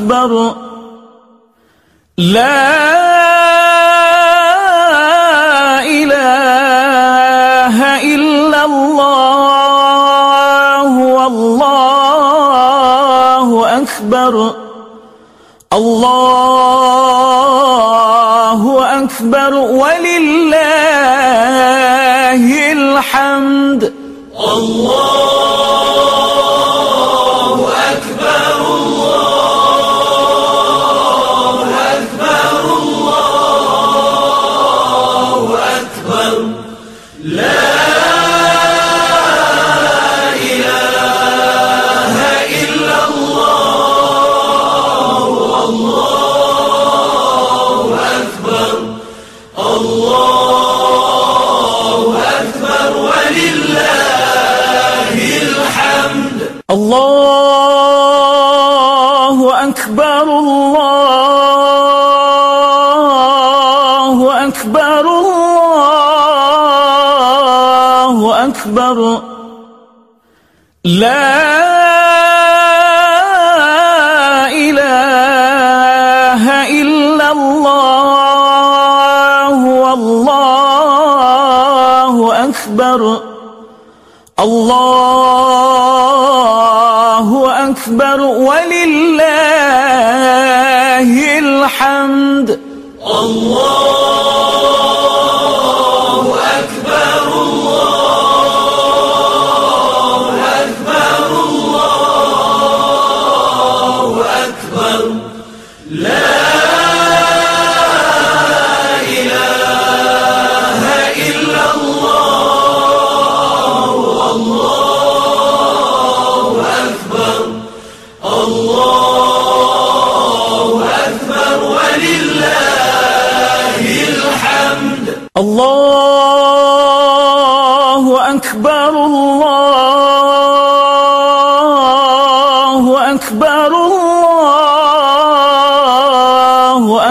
أكبر. لا إله إلا الله والله أكبر. الله أكبر. ولله لا إله إلا الله والله أكبر الله أكبر ولله الحمد. الله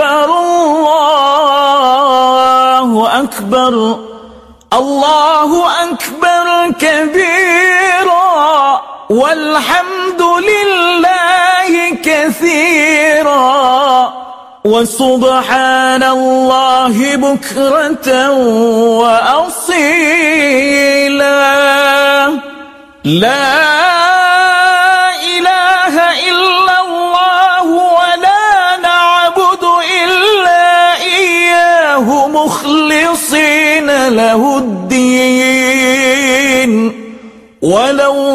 أكبر الله أكبر الله أكبر كبيرا والحمد لله كثيرا وسبحان الله بكرة وأصيلا لا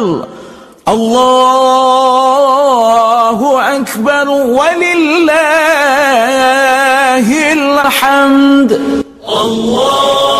أكبر الله أكبر ولله الحمد. الله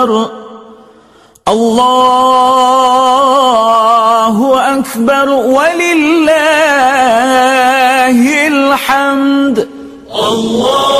أكبر الله أكبر ولله الحمد. الله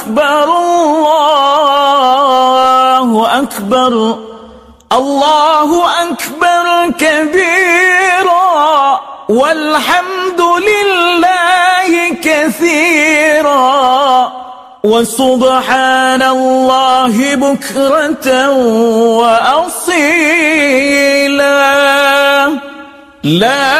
أكبر الله أكبر. الله أكبر كبيرا. والحمد لله كثيرا. وسبحان الله بكرة وأصيلا. لا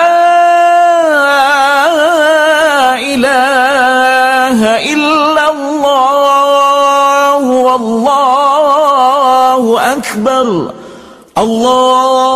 الله